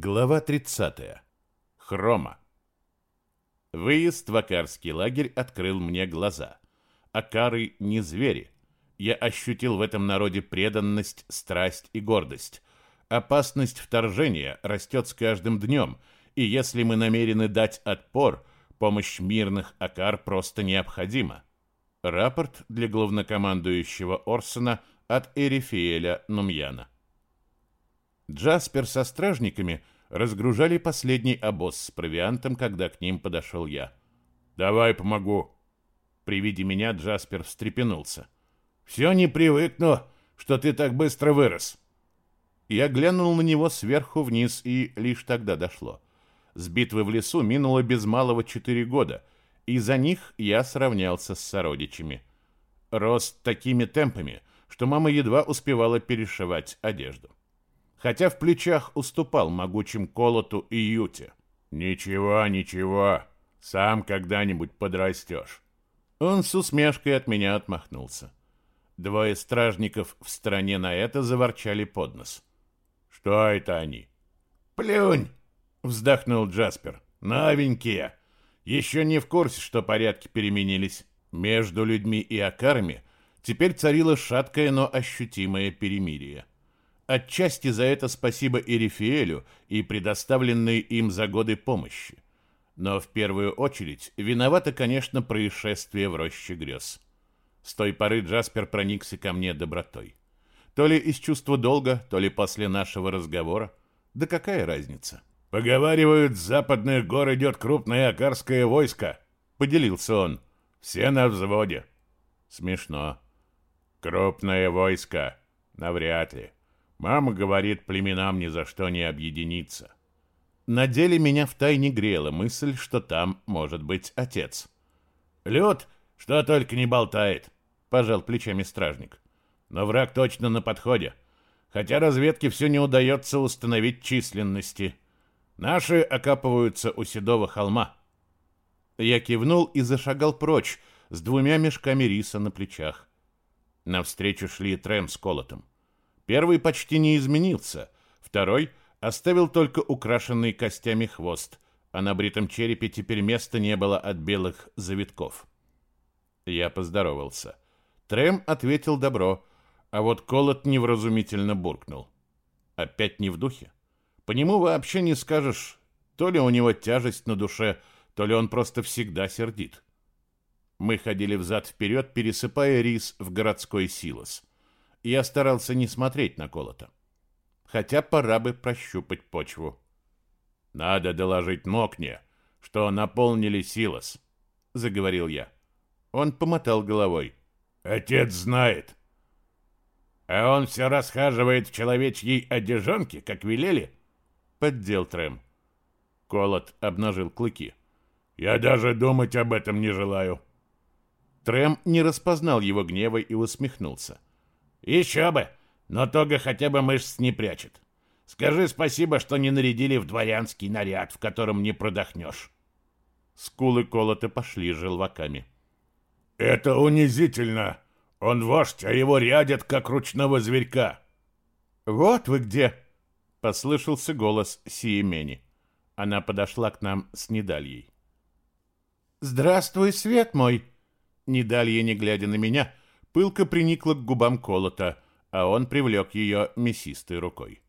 Глава 30. Хрома. Выезд в Акарский лагерь открыл мне глаза. Акары не звери. Я ощутил в этом народе преданность, страсть и гордость. Опасность вторжения растет с каждым днем, и если мы намерены дать отпор, помощь мирных Акар просто необходима. Рапорт для главнокомандующего Орсона от Эрифиэля Нумьяна. Джаспер со стражниками разгружали последний обоз с провиантом, когда к ним подошел я. «Давай помогу». При виде меня Джаспер встрепенулся. «Все не привыкну, что ты так быстро вырос». Я глянул на него сверху вниз, и лишь тогда дошло. С битвы в лесу минуло без малого четыре года, и за них я сравнялся с сородичами. Рост такими темпами, что мама едва успевала перешивать одежду хотя в плечах уступал могучим Колоту и Юте. «Ничего, ничего, сам когда-нибудь подрастешь». Он с усмешкой от меня отмахнулся. Двое стражников в стороне на это заворчали под нос. «Что это они?» «Плюнь!» — вздохнул Джаспер. «Новенькие! Еще не в курсе, что порядки переменились. Между людьми и акарами теперь царило шаткое, но ощутимое перемирие. Отчасти за это спасибо Эрифиэлю и предоставленной им за годы помощи. Но в первую очередь виновато, конечно, происшествие в роще грез. С той поры Джаспер проникся ко мне добротой. То ли из чувства долга, то ли после нашего разговора. Да какая разница? «Поговаривают, с западных гор идет крупное акарское войско», — поделился он. «Все на взводе». Смешно. «Крупное войско. Навряд ли. Мама говорит, племенам ни за что не объединиться. На деле меня втайне грела мысль, что там может быть отец. «Лед, что только не болтает», — пожал плечами стражник. «Но враг точно на подходе, хотя разведке все не удается установить численности. Наши окапываются у Седого холма». Я кивнул и зашагал прочь с двумя мешками риса на плечах. Навстречу шли Трэм с Колотом. Первый почти не изменился, второй оставил только украшенный костями хвост, а на бритом черепе теперь места не было от белых завитков. Я поздоровался. Трем ответил добро, а вот Колот невразумительно буркнул. Опять не в духе. По нему вообще не скажешь, то ли у него тяжесть на душе, то ли он просто всегда сердит. Мы ходили взад-вперед, пересыпая рис в городской силос я старался не смотреть на колото. Хотя пора бы прощупать почву. «Надо доложить Мокне, что наполнили силос», — заговорил я. Он помотал головой. «Отец знает». «А он все расхаживает в человечьей одежонке, как велели?» — поддел Трэм. Колот обнажил клыки. «Я даже думать об этом не желаю». Трэм не распознал его гнева и усмехнулся. Еще бы, но тога хотя бы мышц не прячет. Скажи спасибо, что не нарядили в дворянский наряд, в котором не продохнешь. Скулы колоты пошли желваками. Это унизительно. Он вождь, а его рядят, как ручного зверька. Вот вы где! Послышался голос Сиемени. Она подошла к нам с Недальей. «Здравствуй, свет мой!» Недалья, не глядя на меня, пылко приникла к губам колота, а он привлек ее мясистой рукой.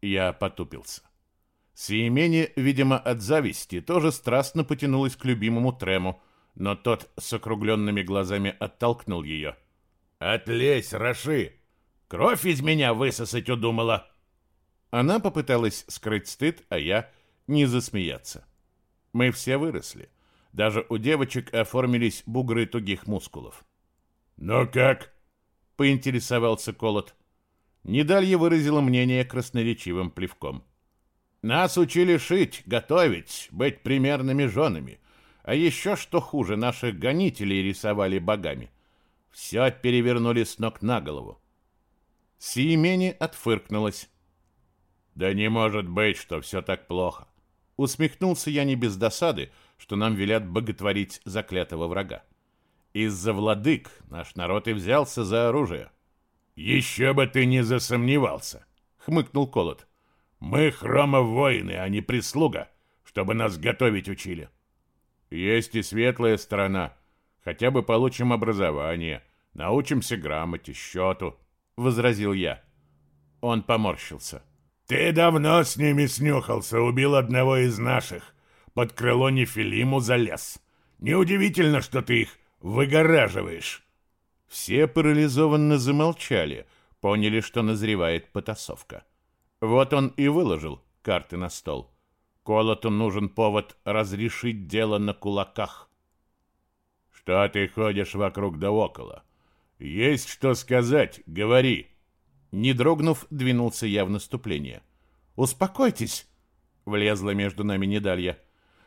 Я потупился. Сиемени, видимо, от зависти, тоже страстно потянулась к любимому Трему, но тот с округленными глазами оттолкнул ее. «Отлезь, Раши! Кровь из меня высосать удумала!» Она попыталась скрыть стыд, а я не засмеяться. Мы все выросли. Даже у девочек оформились бугры тугих мускулов. «Ну как?» — поинтересовался Колот. Недалья выразила мнение красноречивым плевком. «Нас учили шить, готовить, быть примерными женами. А еще, что хуже, наших гонителей рисовали богами. Все перевернули с ног на голову». Сиемени отфыркнулась. «Да не может быть, что все так плохо!» Усмехнулся я не без досады, что нам велят боготворить заклятого врага. Из-за владык наш народ и взялся за оружие. Еще бы ты не засомневался, хмыкнул Колот. Мы хромо-воины, а не прислуга, чтобы нас готовить учили. Есть и светлая сторона. Хотя бы получим образование, научимся грамоте, счету, — возразил я. Он поморщился. Ты давно с ними снюхался, убил одного из наших. Под крыло Нефилиму залез. Неудивительно, что ты их выгораживаешь. Все парализованно замолчали, поняли, что назревает потасовка. Вот он и выложил карты на стол. Колоту нужен повод разрешить дело на кулаках. Что ты ходишь вокруг да около? Есть что сказать, говори. Не дрогнув, двинулся я в наступление. «Успокойтесь!» — влезла между нами Недалья.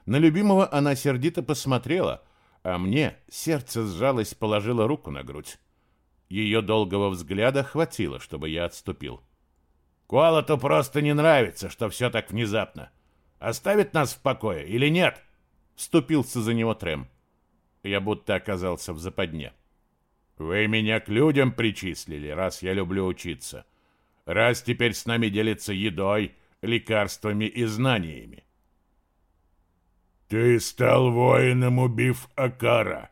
На любимого она сердито посмотрела, а мне сердце сжалось, положила руку на грудь. Ее долгого взгляда хватило, чтобы я отступил. «Колоту просто не нравится, что все так внезапно. Оставит нас в покое или нет?» Вступился за него Трем. Я будто оказался в западне. «Вы меня к людям причислили, раз я люблю учиться. Раз теперь с нами делится едой, лекарствами и знаниями. Ты стал воином, убив Акара.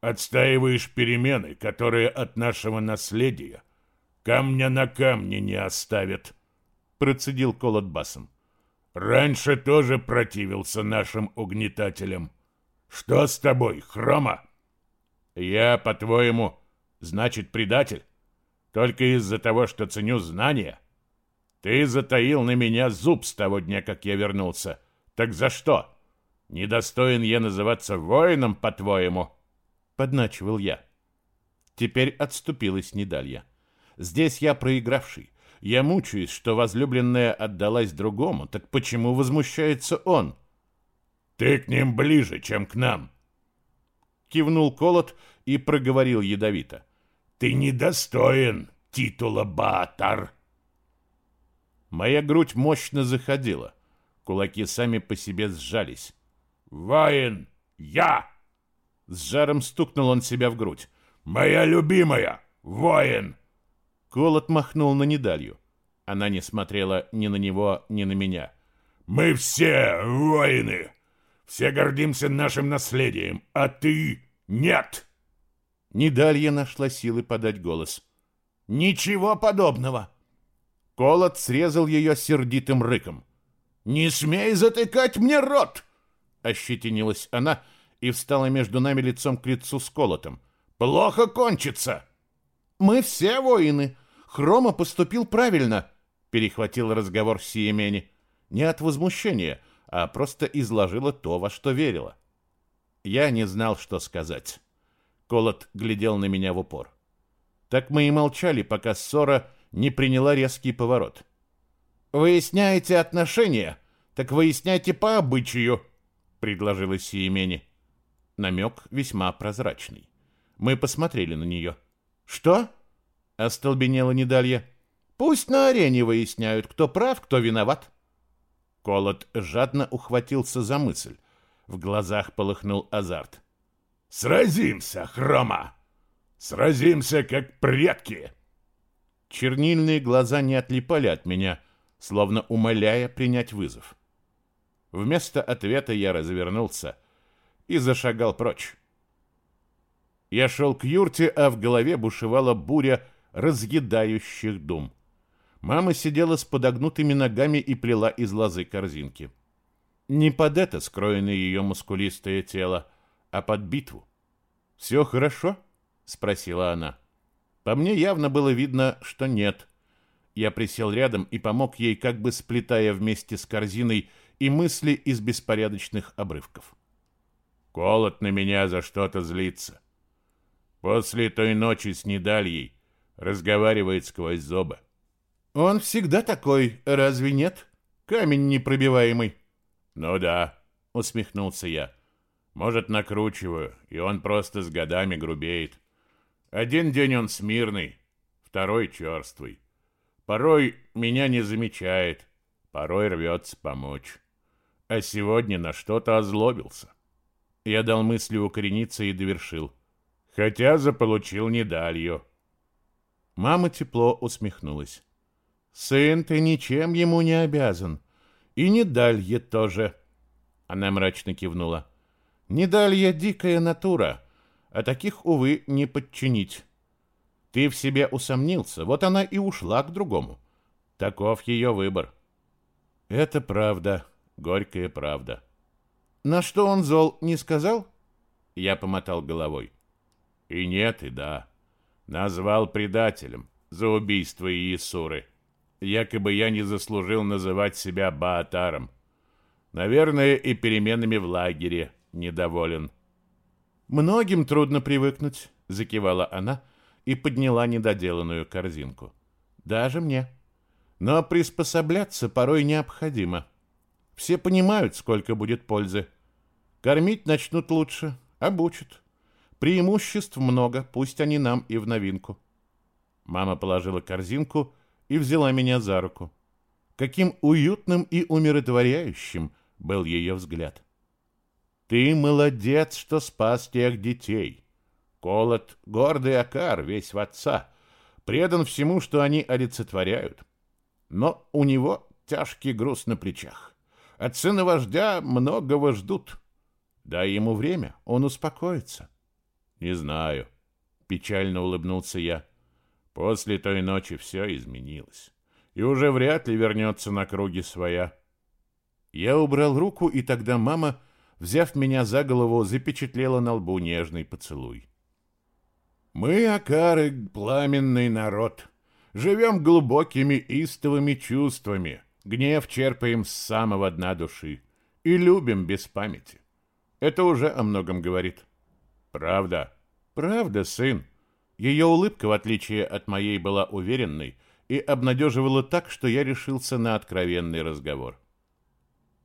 Отстаиваешь перемены, которые от нашего наследия камня на камне не оставят, процедил Колот басом. Раньше тоже противился нашим угнетателям. Что с тобой, Хрома? Я, по-твоему, значит, предатель? Только из-за того, что ценю знания? Ты затаил на меня зуб с того дня, как я вернулся. Так за что? Недостоин я называться воином, по-твоему? Подначивал я. Теперь отступилась Недалья. Здесь я проигравший. Я мучаюсь, что возлюбленная отдалась другому. Так почему возмущается он? Ты к ним ближе, чем к нам. Кивнул Колот и проговорил ядовито. Ты недостоин титула Баатар. Моя грудь мощно заходила. Кулаки сами по себе сжались. «Воин! Я!» С жаром стукнул он себя в грудь. «Моя любимая! Воин!» Колот махнул на недалью. Она не смотрела ни на него, ни на меня. «Мы все воины! Все гордимся нашим наследием, а ты нет!» Недалья нашла силы подать голос. «Ничего подобного!» Колот срезал ее сердитым рыком. «Не смей затыкать мне рот!» Ощетинилась она и встала между нами лицом к лицу с Колотом. «Плохо кончится!» «Мы все воины. Хрома поступил правильно», — перехватил разговор Сиемени. Не от возмущения, а просто изложила то, во что верила. Я не знал, что сказать. Колот глядел на меня в упор. Так мы и молчали, пока ссора не приняла резкий поворот. «Выясняете отношения? Так выясняйте по обычаю», — предложила Сиемени. Намек весьма прозрачный. Мы посмотрели на нее. «Что?» — остолбенела Недалья. «Пусть на арене выясняют, кто прав, кто виноват». Колот жадно ухватился за мысль. В глазах полыхнул азарт. «Сразимся, Хрома! Сразимся, как предки!» Чернильные глаза не отлипали от меня, словно умоляя принять вызов. Вместо ответа я развернулся и зашагал прочь. Я шел к юрте, а в голове бушевала буря разъедающих дум. Мама сидела с подогнутыми ногами и плела из лозы корзинки. Не под это скроено ее мускулистое тело, а под битву. «Все хорошо?» — спросила она. По мне явно было видно, что нет. Я присел рядом и помог ей, как бы сплетая вместе с корзиной и мысли из беспорядочных обрывков. Колот на меня за что-то злится. После той ночи с Недальей разговаривает сквозь зубы. Он всегда такой, разве нет? Камень непробиваемый. Ну да, усмехнулся я. Может, накручиваю, и он просто с годами грубеет. Один день он смирный, второй черствый. Порой меня не замечает, порой рвется помочь. А сегодня на что-то озлобился. Я дал мысли укорениться и довершил. Хотя заполучил недалью. Мама тепло усмехнулась. Сын, ты ничем ему не обязан. И не далье тоже. Она мрачно кивнула. Не далье дикая натура, а таких, увы, не подчинить. Ты в себе усомнился, вот она и ушла к другому. Таков ее выбор. Это правда, горькая правда. На что он зол, не сказал? Я помотал головой. И нет, и да. Назвал предателем за убийство Иисуры. Якобы я не заслужил называть себя Баатаром. Наверное, и переменами в лагере недоволен. Многим трудно привыкнуть, закивала она и подняла недоделанную корзинку. Даже мне. Но приспосабляться порой необходимо. Все понимают, сколько будет пользы. Кормить начнут лучше, обучат. Преимуществ много, пусть они нам и в новинку. Мама положила корзинку и взяла меня за руку. Каким уютным и умиротворяющим был ее взгляд. Ты молодец, что спас тех детей. Колот — гордый окар, весь в отца, предан всему, что они олицетворяют. Но у него тяжкий груз на плечах. От сына вождя многого ждут. Дай ему время, он успокоится. Не знаю. Печально улыбнулся я. После той ночи все изменилось. И уже вряд ли вернется на круги своя. Я убрал руку, и тогда мама, взяв меня за голову, запечатлела на лбу нежный поцелуй. Мы, Акары, пламенный народ, живем глубокими истовыми чувствами, гнев черпаем с самого дна души и любим без памяти. Это уже о многом говорит. Правда. Правда, сын. Ее улыбка, в отличие от моей, была уверенной и обнадеживала так, что я решился на откровенный разговор.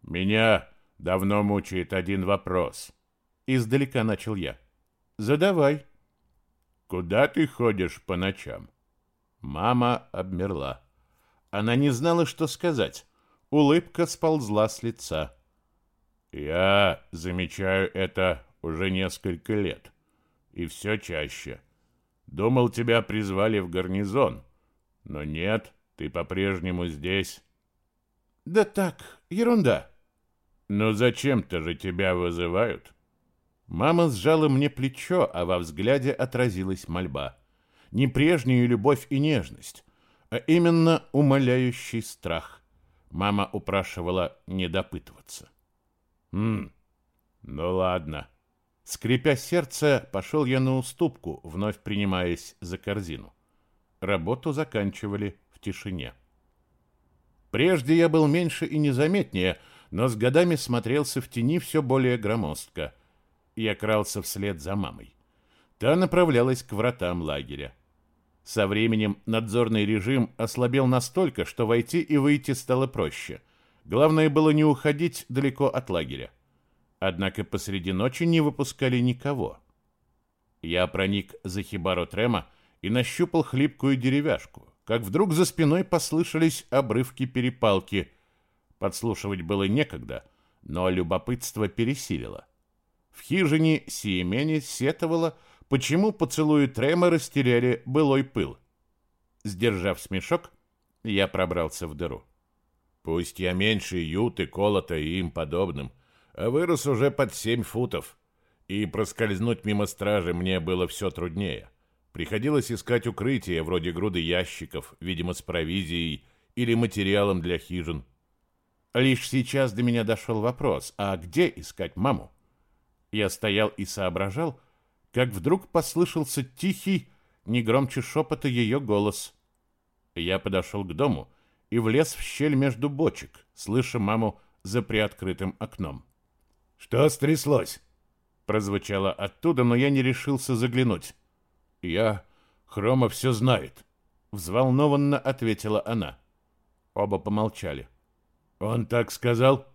«Меня давно мучает один вопрос». Издалека начал я. «Задавай». «Куда ты ходишь по ночам?» Мама обмерла. Она не знала, что сказать. Улыбка сползла с лица. «Я замечаю это уже несколько лет. И все чаще. Думал, тебя призвали в гарнизон. Но нет, ты по-прежнему здесь. Да так, ерунда. Но зачем-то же тебя вызывают? Мама сжала мне плечо, а во взгляде отразилась мольба. Не прежняя любовь и нежность, а именно умоляющий страх. Мама упрашивала не допытываться. «Хм, ну ладно», Скрипя сердце, пошел я на уступку, вновь принимаясь за корзину. Работу заканчивали в тишине. Прежде я был меньше и незаметнее, но с годами смотрелся в тени все более громоздко. Я крался вслед за мамой. Та направлялась к вратам лагеря. Со временем надзорный режим ослабел настолько, что войти и выйти стало проще. Главное было не уходить далеко от лагеря. Однако посреди ночи не выпускали никого. Я проник за хибару Трема и нащупал хлипкую деревяшку, как вдруг за спиной послышались обрывки перепалки. Подслушивать было некогда, но любопытство пересилило. В хижине Сиемени сетовала, почему поцелуи Трема растеряли былой пыл. Сдержав смешок, я пробрался в дыру. Пусть я меньше юты, колота и им подобным, а вырос уже под семь футов, и проскользнуть мимо стражи мне было все труднее. Приходилось искать укрытие, вроде груды ящиков, видимо, с провизией или материалом для хижин. Лишь сейчас до меня дошел вопрос, а где искать маму? Я стоял и соображал, как вдруг послышался тихий, не громче шепота ее голос. Я подошел к дому и влез в щель между бочек, слыша маму за приоткрытым окном. «Что стряслось?» Прозвучало оттуда, но я не решился заглянуть. «Я... Хрома все знает», — взволнованно ответила она. Оба помолчали. «Он так сказал?»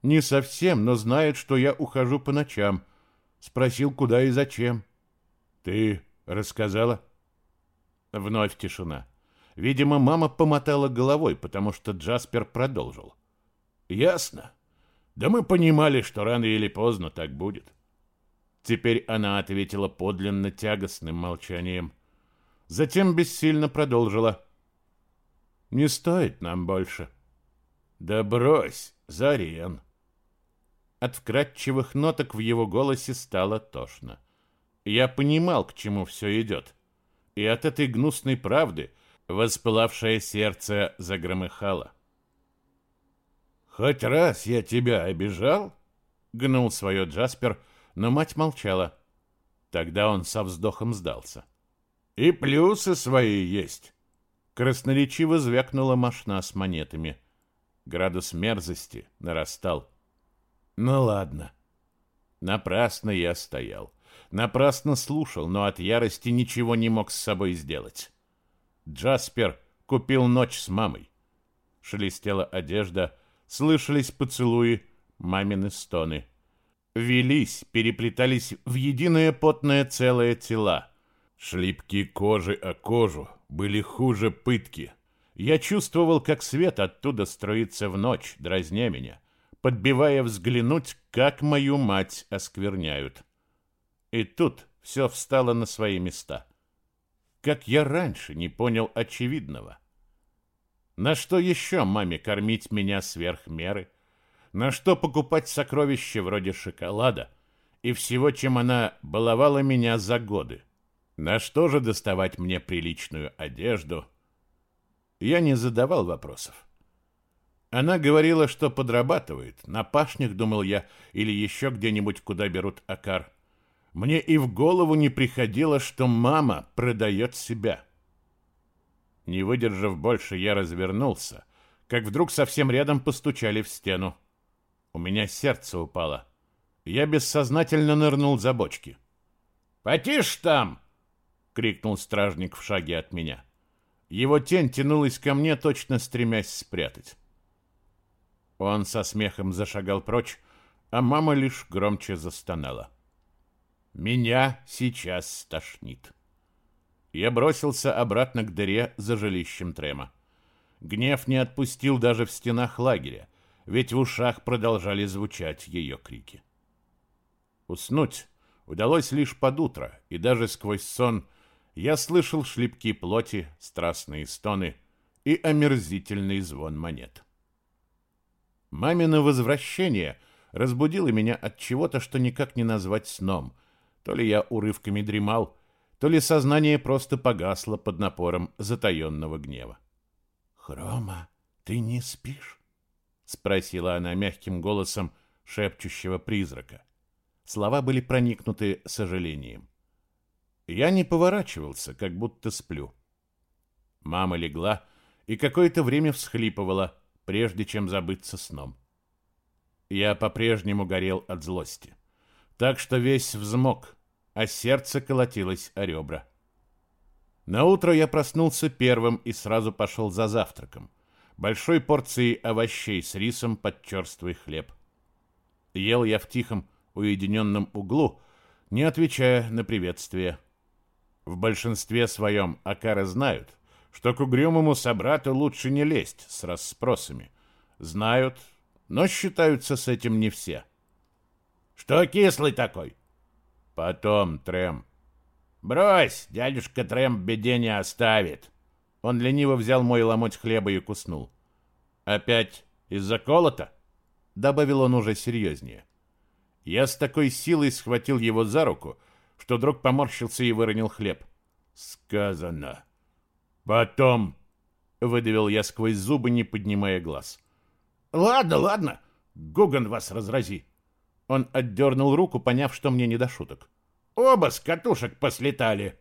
«Не совсем, но знает, что я ухожу по ночам. Спросил, куда и зачем». «Ты рассказала?» Вновь тишина. Видимо, мама помотала головой, потому что Джаспер продолжил. «Ясно. Да мы понимали, что рано или поздно так будет. Теперь она ответила подлинно тягостным молчанием. Затем бессильно продолжила. Не стоит нам больше. Да брось, Зарен. От вкрадчивых ноток в его голосе стало тошно. Я понимал, к чему все идет. И от этой гнусной правды воспылавшее сердце загромыхало. «Хоть раз я тебя обижал?» — гнул свое Джаспер, но мать молчала. Тогда он со вздохом сдался. «И плюсы свои есть!» Красноречиво звякнула мошна с монетами. Градус мерзости нарастал. «Ну ладно». Напрасно я стоял. Напрасно слушал, но от ярости ничего не мог с собой сделать. Джаспер купил ночь с мамой. Шелестела одежда, слышались поцелуи, мамины стоны. Велись, переплетались в единое потное целое тела. Шлипки кожи о кожу были хуже пытки. Я чувствовал, как свет оттуда строится в ночь, дразня меня, подбивая взглянуть, как мою мать оскверняют. И тут все встало на свои места. Как я раньше не понял очевидного. На что еще маме кормить меня сверх меры? На что покупать сокровища вроде шоколада и всего, чем она баловала меня за годы? На что же доставать мне приличную одежду? Я не задавал вопросов. Она говорила, что подрабатывает. На пашнях, думал я, или еще где-нибудь, куда берут акар. Мне и в голову не приходило, что мама продает себя. Не выдержав больше, я развернулся, как вдруг совсем рядом постучали в стену. У меня сердце упало. Я бессознательно нырнул за бочки. «Потише там!» — крикнул стражник в шаге от меня. Его тень тянулась ко мне, точно стремясь спрятать. Он со смехом зашагал прочь, а мама лишь громче застонала. Меня сейчас стошнит. Я бросился обратно к дыре за жилищем Трема. Гнев не отпустил даже в стенах лагеря, ведь в ушах продолжали звучать ее крики. Уснуть удалось лишь под утро, и даже сквозь сон я слышал шлепки плоти, страстные стоны и омерзительный звон монет. Мамино возвращение разбудило меня от чего-то, что никак не назвать сном. То ли я урывками дремал, то ли сознание просто погасло под напором затаенного гнева. «Хрома, ты не спишь?» — спросила она мягким голосом шепчущего призрака. Слова были проникнуты сожалением. Я не поворачивался, как будто сплю. Мама легла и какое-то время всхлипывала, прежде чем забыться сном. Я по-прежнему горел от злости, так что весь взмок, а сердце колотилось о ребра. На утро я проснулся первым и сразу пошел за завтраком, большой порцией овощей с рисом под черствый хлеб. Ел я в тихом, уединенном углу, не отвечая на приветствие. В большинстве своем Акары знают, что к угрюмому собрату лучше не лезть с расспросами. Знают, но считаются с этим не все. «Что кислый такой?» «Потом, Трем». «Брось, дядюшка Трем в беде не оставит». Он лениво взял мой ломоть хлеба и куснул. «Опять из-за колота?» Добавил он уже серьезнее. Я с такой силой схватил его за руку, что друг поморщился и выронил хлеб. «Сказано. Потом...» — выдавил я сквозь зубы, не поднимая глаз. «Ладно, ладно. Гуган вас разрази». Он отдернул руку, поняв, что мне не до шуток. «Оба с катушек послетали».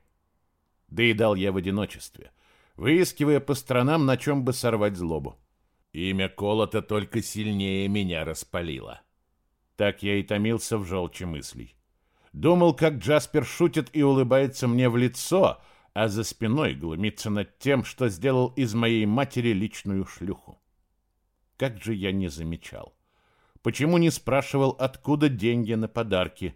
Доедал я в одиночестве, выискивая по сторонам, на чем бы сорвать злобу. Имя Колота только сильнее меня распалило. Так я и томился в желчи мыслей. Думал, как Джаспер шутит и улыбается мне в лицо, а за спиной глумится над тем, что сделал из моей матери личную шлюху. Как же я не замечал. Почему не спрашивал, откуда деньги на подарки?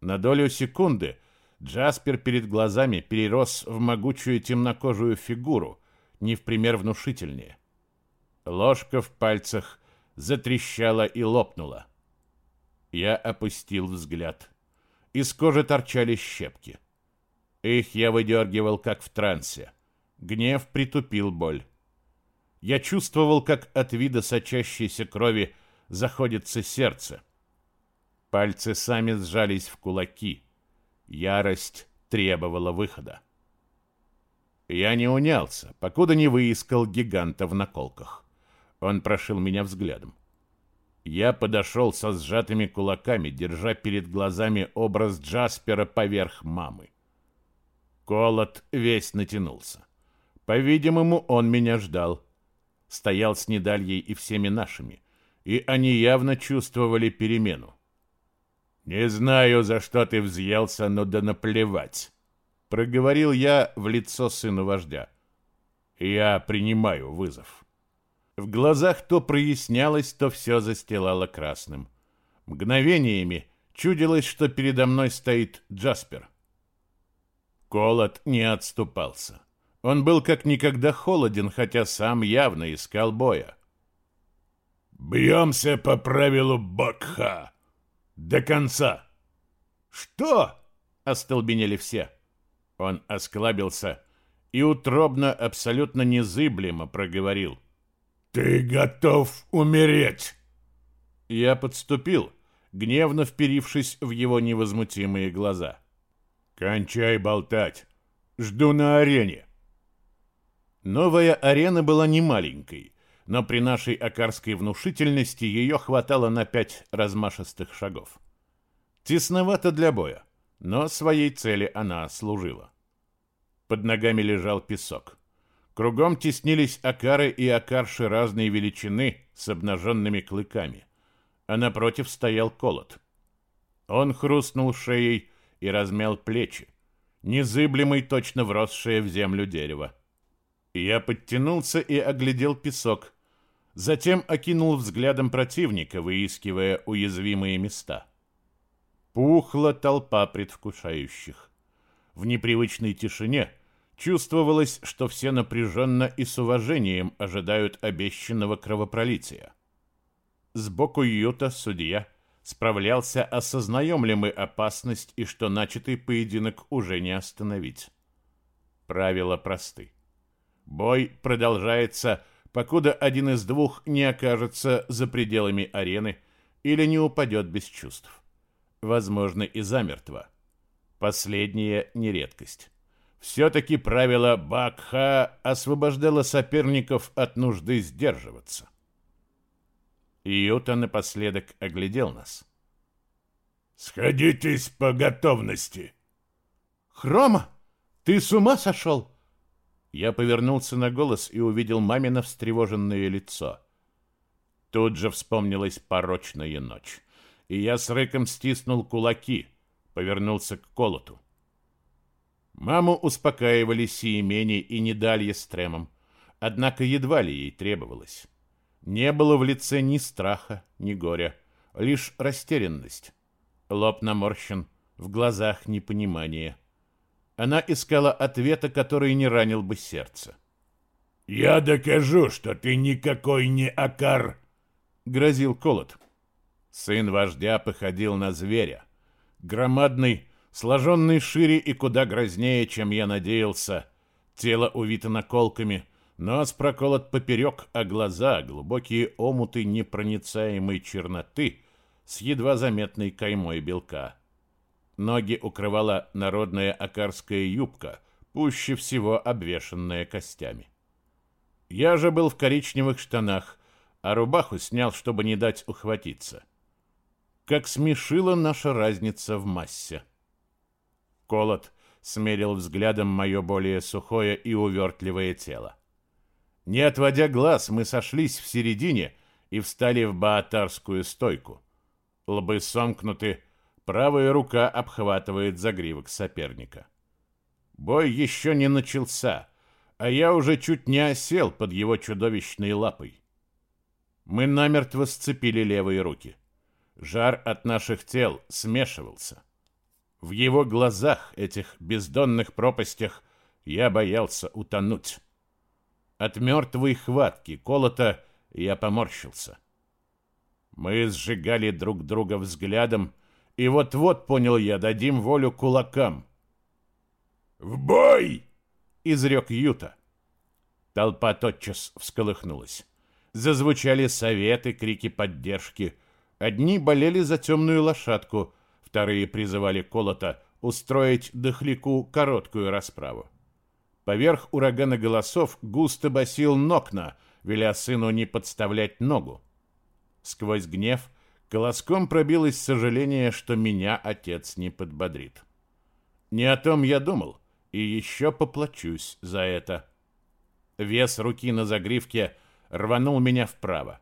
На долю секунды Джаспер перед глазами перерос в могучую темнокожую фигуру, не в пример внушительнее. Ложка в пальцах затрещала и лопнула. Я опустил взгляд. Из кожи торчали щепки. Их я выдергивал, как в трансе. Гнев притупил боль. Я чувствовал, как от вида сочащейся крови заходится сердце. Пальцы сами сжались в кулаки. Ярость требовала выхода. Я не унялся, покуда не выискал гиганта в наколках. Он прошил меня взглядом. Я подошел со сжатыми кулаками, держа перед глазами образ Джаспера поверх мамы. Колот весь натянулся. По-видимому, он меня ждал. Стоял с Недальей и всеми нашими, и они явно чувствовали перемену. «Не знаю, за что ты взъелся, но да наплевать», — проговорил я в лицо сыну вождя. «Я принимаю вызов». В глазах то прояснялось, то все застилало красным. Мгновениями чудилось, что передо мной стоит Джаспер. Колот не отступался. Он был как никогда холоден, хотя сам явно искал боя. «Бьемся по правилу Бакха. До конца!» «Что?» — остолбенели все. Он осклабился и утробно, абсолютно незыблемо проговорил — «Ты готов умереть!» Я подступил, гневно вперившись в его невозмутимые глаза. «Кончай болтать! Жду на арене!» Новая арена была не маленькой, но при нашей акарской внушительности ее хватало на пять размашистых шагов. Тесновато для боя, но своей цели она служила. Под ногами лежал песок. Кругом теснились акары и акарши разной величины с обнаженными клыками, а напротив стоял колот. Он хрустнул шеей и размял плечи, незыблемый, точно вросшее в землю дерево. Я подтянулся и оглядел песок, затем окинул взглядом противника, выискивая уязвимые места. Пухла толпа предвкушающих. В непривычной тишине — Чувствовалось, что все напряженно и с уважением ожидают обещанного кровопролития. Сбоку Юта судья справлялся, осознаем ли мы опасность и что начатый поединок уже не остановить. Правила просты. Бой продолжается, покуда один из двух не окажется за пределами арены или не упадет без чувств. Возможно, и замертво. Последнее не редкость. Все-таки правило Бакха освобождало соперников от нужды сдерживаться. Июта напоследок оглядел нас. «Сходитесь по готовности!» «Хрома, ты с ума сошел?» Я повернулся на голос и увидел мамино встревоженное лицо. Тут же вспомнилась порочная ночь, и я с рыком стиснул кулаки, повернулся к колоту. Маму успокаивали Сиемени и Недалья с Тремом, однако едва ли ей требовалось. Не было в лице ни страха, ни горя, лишь растерянность. Лоб наморщен, в глазах непонимание. Она искала ответа, который не ранил бы сердце. «Я докажу, что ты никакой не Акар!» — грозил Колот. Сын вождя походил на зверя. Громадный, сложенный шире и куда грознее, чем я надеялся. Тело увито наколками, нос проколот поперек, а глаза — глубокие омуты непроницаемой черноты с едва заметной каймой белка. Ноги укрывала народная акарская юбка, пуще всего обвешанная костями. Я же был в коричневых штанах, а рубаху снял, чтобы не дать ухватиться. Как смешила наша разница в массе. Колот смерил взглядом мое более сухое и увертливое тело. Не отводя глаз, мы сошлись в середине и встали в баатарскую стойку. Лбы сомкнуты, правая рука обхватывает загривок соперника. Бой еще не начался, а я уже чуть не осел под его чудовищной лапой. Мы намертво сцепили левые руки. Жар от наших тел смешивался. В его глазах, этих бездонных пропастях, я боялся утонуть. От мертвой хватки колота я поморщился. Мы сжигали друг друга взглядом, и вот-вот, понял я, дадим волю кулакам. «В бой!» — изрек Юта. Толпа тотчас всколыхнулась. Зазвучали советы, крики поддержки. Одни болели за темную лошадку, вторые призывали Колота устроить дохляку короткую расправу. Поверх урагана голосов густо басил Нокна, веля сыну не подставлять ногу. Сквозь гнев колоском пробилось сожаление, что меня отец не подбодрит. Не о том я думал, и еще поплачусь за это. Вес руки на загривке рванул меня вправо.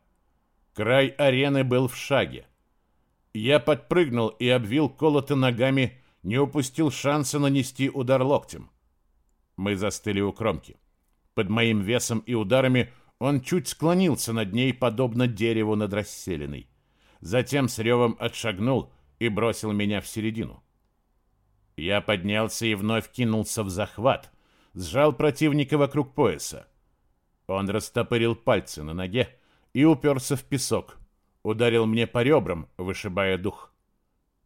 Край арены был в шаге. Я подпрыгнул и обвил колото ногами, не упустил шанса нанести удар локтем. Мы застыли у кромки. Под моим весом и ударами он чуть склонился над ней, подобно дереву над расселенной. Затем с ревом отшагнул и бросил меня в середину. Я поднялся и вновь кинулся в захват, сжал противника вокруг пояса. Он растопырил пальцы на ноге и уперся в песок, ударил мне по ребрам, вышибая дух.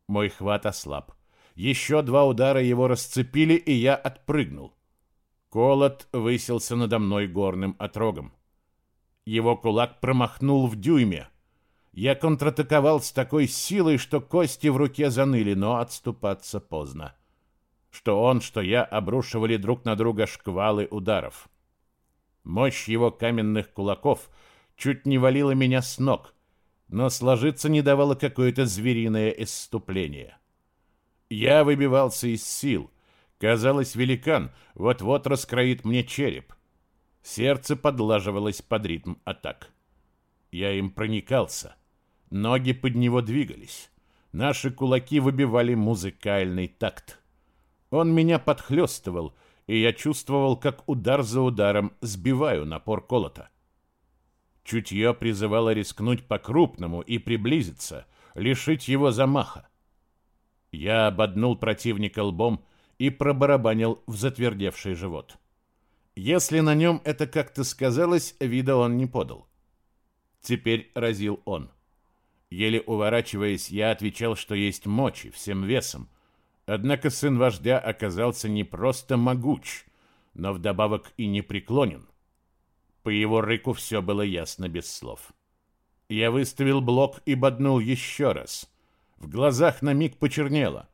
Мой хват ослаб. Еще два удара его расцепили, и я отпрыгнул. Колот высился надо мной горным отрогом. Его кулак промахнул в дюйме. Я контратаковал с такой силой, что кости в руке заныли, но отступаться поздно. Что он, что я обрушивали друг на друга шквалы ударов. Мощь его каменных кулаков чуть не валила меня с ног, но сложиться не давало какое-то звериное исступление. Я выбивался из сил. Казалось, великан вот-вот раскроит мне череп. Сердце подлаживалось под ритм атак. Я им проникался. Ноги под него двигались. Наши кулаки выбивали музыкальный такт. Он меня подхлестывал, и я чувствовал, как удар за ударом сбиваю напор колота. Чутье призывало рискнуть по-крупному и приблизиться, лишить его замаха. Я ободнул противника лбом и пробарабанил в затвердевший живот. Если на нем это как-то сказалось, вида он не подал. Теперь разил он. Еле уворачиваясь, я отвечал, что есть мочи, всем весом. Однако сын вождя оказался не просто могуч, но вдобавок и непреклонен. По его рыку все было ясно без слов. Я выставил блок и боднул еще раз. В глазах на миг почернело.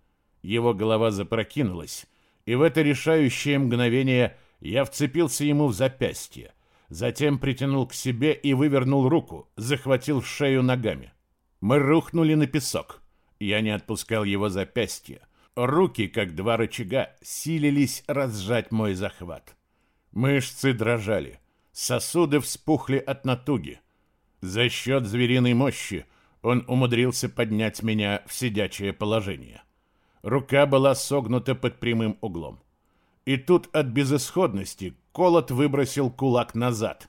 Его голова запрокинулась, и в это решающее мгновение я вцепился ему в запястье, затем притянул к себе и вывернул руку, захватил шею ногами. Мы рухнули на песок. Я не отпускал его запястье. Руки, как два рычага, силились разжать мой захват. Мышцы дрожали, сосуды вспухли от натуги. За счет звериной мощи он умудрился поднять меня в сидячее положение. Рука была согнута под прямым углом. И тут от безысходности Колот выбросил кулак назад.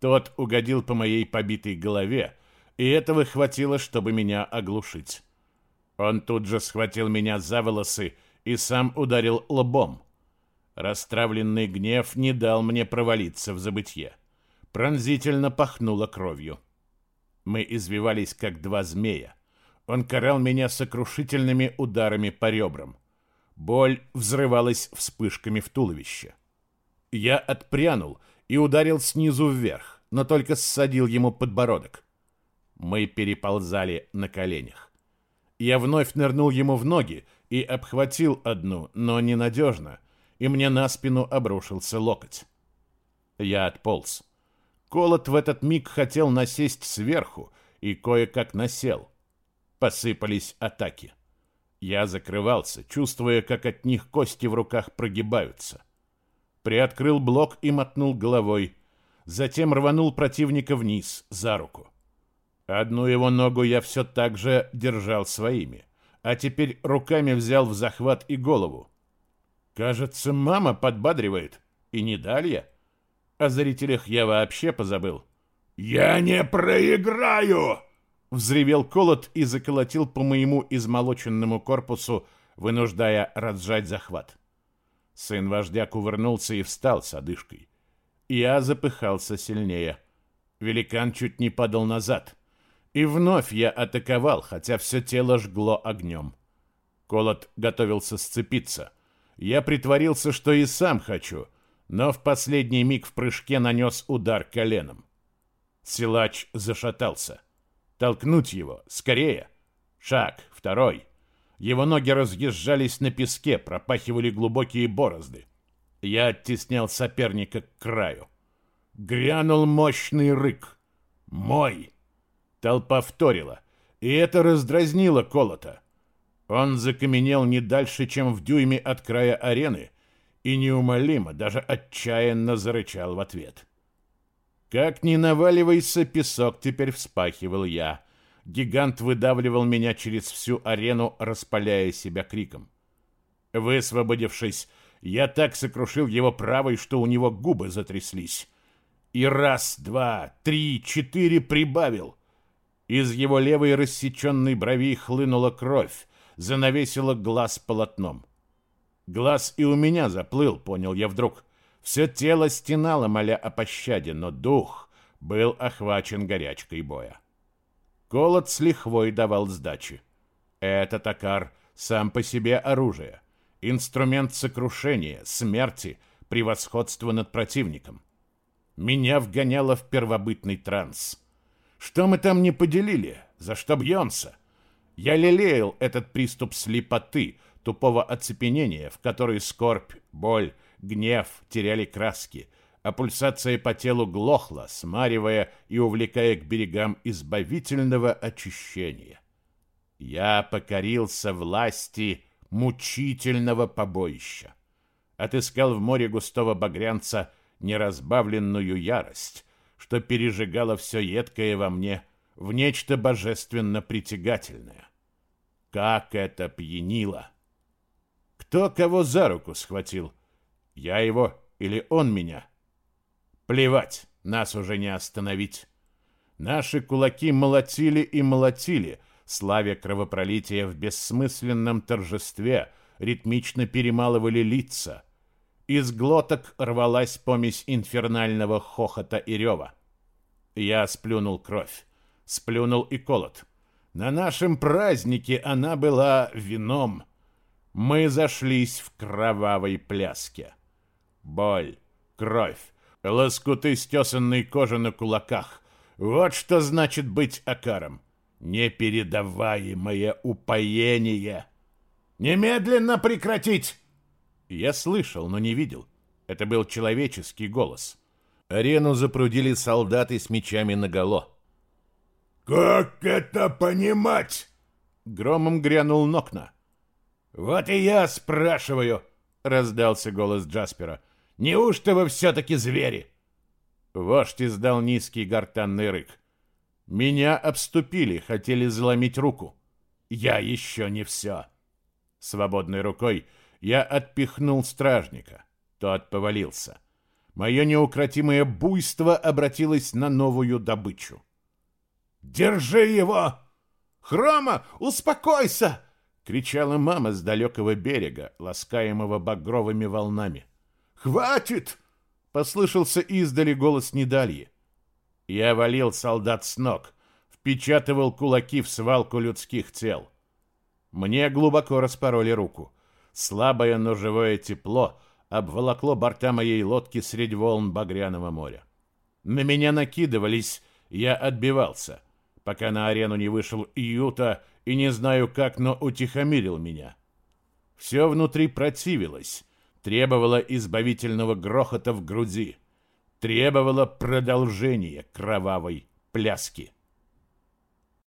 Тот угодил по моей побитой голове, и этого хватило, чтобы меня оглушить. Он тут же схватил меня за волосы и сам ударил лбом. Растравленный гнев не дал мне провалиться в забытье. Пронзительно пахнуло кровью. Мы извивались, как два змея. Он карал меня сокрушительными ударами по ребрам. Боль взрывалась вспышками в туловище. Я отпрянул и ударил снизу вверх, но только ссадил ему подбородок. Мы переползали на коленях. Я вновь нырнул ему в ноги и обхватил одну, но ненадежно, и мне на спину обрушился локоть. Я отполз. Колот в этот миг хотел насесть сверху и кое-как насел. Посыпались атаки. Я закрывался, чувствуя, как от них кости в руках прогибаются. Приоткрыл блок и мотнул головой. Затем рванул противника вниз, за руку. Одну его ногу я все так же держал своими, а теперь руками взял в захват и голову. Кажется, мама подбадривает, и не Далья. О зрителях я вообще позабыл. «Я не проиграю!» Взревел колот и заколотил по моему измолоченному корпусу, вынуждая разжать захват. Сын вождя кувырнулся и встал с одышкой. Я запыхался сильнее. Великан чуть не падал назад. И вновь я атаковал, хотя все тело жгло огнем. Колот готовился сцепиться. Я притворился, что и сам хочу, но в последний миг в прыжке нанес удар коленом. Силач зашатался. Толкнуть его, скорее. Шаг, второй. Его ноги разъезжались на песке, пропахивали глубокие борозды. Я оттеснял соперника к краю. Грянул мощный рык. «Мой!» Толпа вторила, и это раздразнило Колота. Он закаменел не дальше, чем в дюйме от края арены, и неумолимо, даже отчаянно зарычал в ответ. Как ни наваливайся, песок теперь вспахивал я. Гигант выдавливал меня через всю арену, распаляя себя криком. Высвободившись, я так сокрушил его правой, что у него губы затряслись. И раз, два, три, четыре прибавил. Из его левой рассеченной брови хлынула кровь, занавесила глаз полотном. Глаз и у меня заплыл, понял я вдруг. Все тело стенало, моля о пощаде, но дух был охвачен горячкой боя. Колот с лихвой давал сдачи. Это токар сам по себе оружие, инструмент сокрушения, смерти, превосходства над противником. Меня вгоняло в первобытный транс. Что мы там не поделили? За что бьемся? Я лелеял этот приступ слепоты, тупого оцепенения, в который скорбь, боль, гнев теряли краски, а пульсация по телу глохла, смаривая и увлекая к берегам избавительного очищения. Я покорился власти мучительного побоища. Отыскал в море густого багрянца неразбавленную ярость, что пережигало все едкое во мне в нечто божественно притягательное. Как это пьянило! Кто кого за руку схватил? Я его или он меня? Плевать, нас уже не остановить. Наши кулаки молотили и молотили, славя кровопролития в бессмысленном торжестве, ритмично перемалывали лица. Из глоток рвалась помесь инфернального хохота и рева. Я сплюнул кровь, сплюнул и колот. На нашем празднике она была вином — мы зашлись в кровавой пляске. Боль, кровь, лоскуты стесанной кожи на кулаках. Вот что значит быть акаром. Непередаваемое упоение. Немедленно прекратить! Я слышал, но не видел. Это был человеческий голос. Арену запрудили солдаты с мечами наголо. «Как это понимать?» Громом грянул Нокна. «Вот и я спрашиваю», — раздался голос Джаспера. «Неужто вы все-таки звери?» Вождь издал низкий гортанный рык. Меня обступили, хотели заломить руку. Я еще не все. Свободной рукой я отпихнул стражника. Тот повалился. Мое неукротимое буйство обратилось на новую добычу. «Держи его! Хрома, успокойся!» — кричала мама с далекого берега, ласкаемого багровыми волнами. «Хватит!» — послышался издали голос Недальи. Я валил солдат с ног, впечатывал кулаки в свалку людских тел. Мне глубоко распороли руку. Слабое, но живое тепло обволокло борта моей лодки средь волн Багряного моря. На меня накидывались, я отбивался, пока на арену не вышел Юта и не знаю как, но утихомирил меня. Все внутри противилось, требовало избавительного грохота в груди, требовало продолжения кровавой пляски.